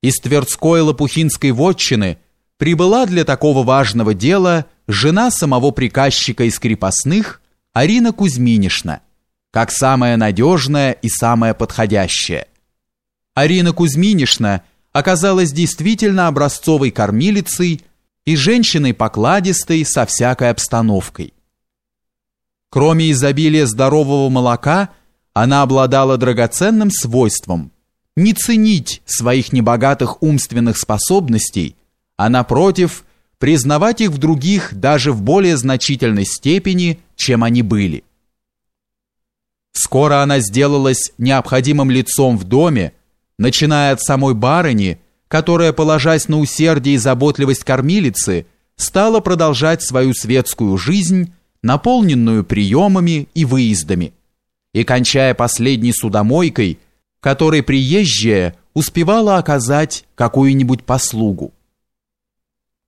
Из Твердской Лопухинской вотчины прибыла для такого важного дела жена самого приказчика из крепостных Арина Кузьминишна, как самая надежная и самая подходящая. Арина Кузьминишна оказалась действительно образцовой кормилицей и женщиной покладистой со всякой обстановкой. Кроме изобилия здорового молока, она обладала драгоценным свойством не ценить своих небогатых умственных способностей, а напротив, признавать их в других даже в более значительной степени, чем они были. Скоро она сделалась необходимым лицом в доме, начиная от самой барыни, которая, положась на усердие и заботливость кормилицы, стала продолжать свою светскую жизнь, наполненную приемами и выездами, и кончая последней судомойкой, которой приезжая успевала оказать какую-нибудь послугу.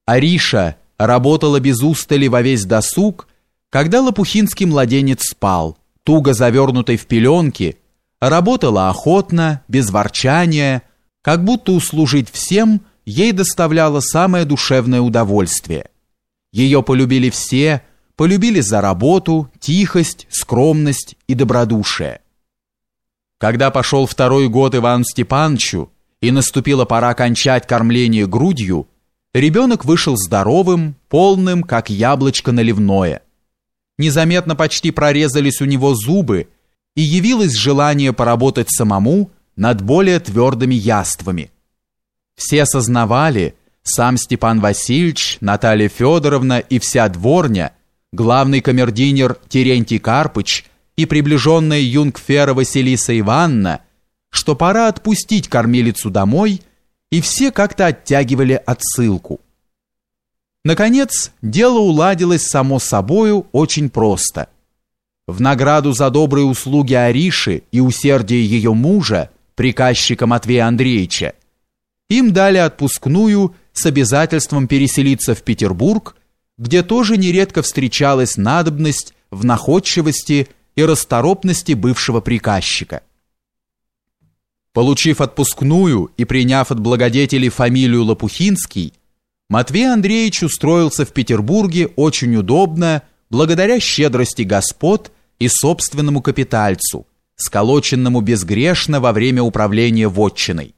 Ариша работала без устали во весь досуг, когда лопухинский младенец спал, туго завернутый в пеленки, работала охотно, без ворчания, как будто услужить всем ей доставляло самое душевное удовольствие. Ее полюбили все, полюбили за работу, тихость, скромность и добродушие. Когда пошел второй год Ивану Степановичу и наступила пора кончать кормление грудью, ребенок вышел здоровым, полным, как яблочко наливное. Незаметно почти прорезались у него зубы, и явилось желание поработать самому над более твердыми яствами. Все сознавали, сам Степан Васильевич, Наталья Федоровна и вся дворня, главный камердинер Терентий Карпыч и приближенная юнгфера Василиса Ивановна, что пора отпустить кормилицу домой, и все как-то оттягивали отсылку. Наконец, дело уладилось само собою очень просто. В награду за добрые услуги Ариши и усердие ее мужа, приказчика Матвея Андреевича, им дали отпускную с обязательством переселиться в Петербург, где тоже нередко встречалась надобность в находчивости и расторопности бывшего приказчика. Получив отпускную и приняв от благодетелей фамилию Лопухинский, Матвей Андреевич устроился в Петербурге очень удобно, благодаря щедрости господ и собственному капитальцу, сколоченному безгрешно во время управления вотчиной.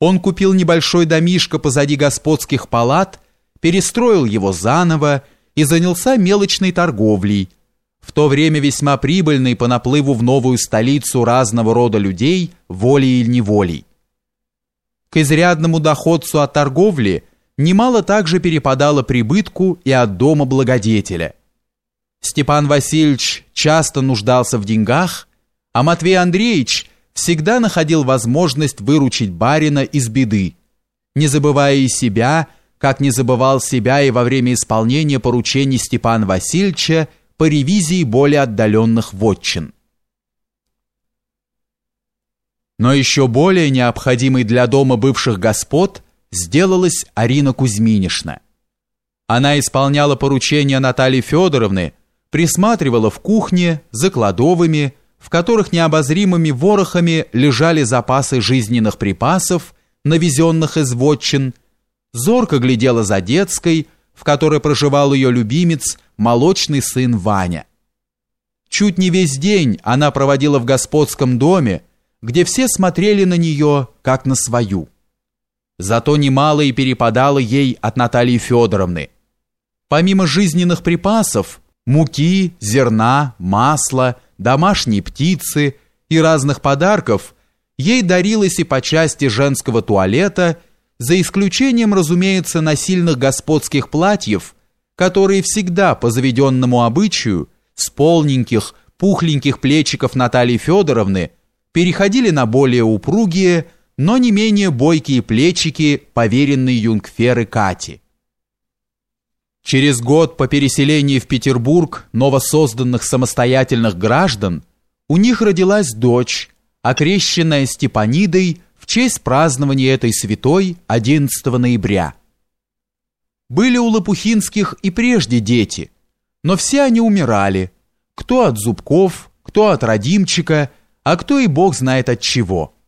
Он купил небольшой домишко позади господских палат, перестроил его заново и занялся мелочной торговлей – в то время весьма прибыльный по наплыву в новую столицу разного рода людей, волей или неволей. К изрядному доходцу от торговли немало также перепадало прибытку и от дома благодетеля. Степан Васильевич часто нуждался в деньгах, а Матвей Андреевич всегда находил возможность выручить барина из беды, не забывая и себя, как не забывал себя и во время исполнения поручений Степана Васильевича по ревизии более отдаленных вотчин. Но еще более необходимой для дома бывших господ сделалась Арина Кузьминишна. Она исполняла поручения Натальи Федоровны, присматривала в кухне за кладовыми, в которых необозримыми ворохами лежали запасы жизненных припасов, навезенных из вотчин, зорко глядела за детской, в которой проживал ее любимец, молочный сын Ваня. Чуть не весь день она проводила в господском доме, где все смотрели на нее, как на свою. Зато немало и перепадало ей от Натальи Федоровны. Помимо жизненных припасов, муки, зерна, масла, домашней птицы и разных подарков, ей дарилось и по части женского туалета – за исключением, разумеется, насильных господских платьев, которые всегда по заведенному обычаю с полненьких, пухленьких плечиков Натальи Федоровны переходили на более упругие, но не менее бойкие плечики поверенной юнгферы Кати. Через год по переселении в Петербург новосозданных самостоятельных граждан у них родилась дочь, окрещенная Степанидой в честь празднования этой святой 11 ноября. Были у Лопухинских и прежде дети, но все они умирали, кто от зубков, кто от родимчика, а кто и бог знает от чего –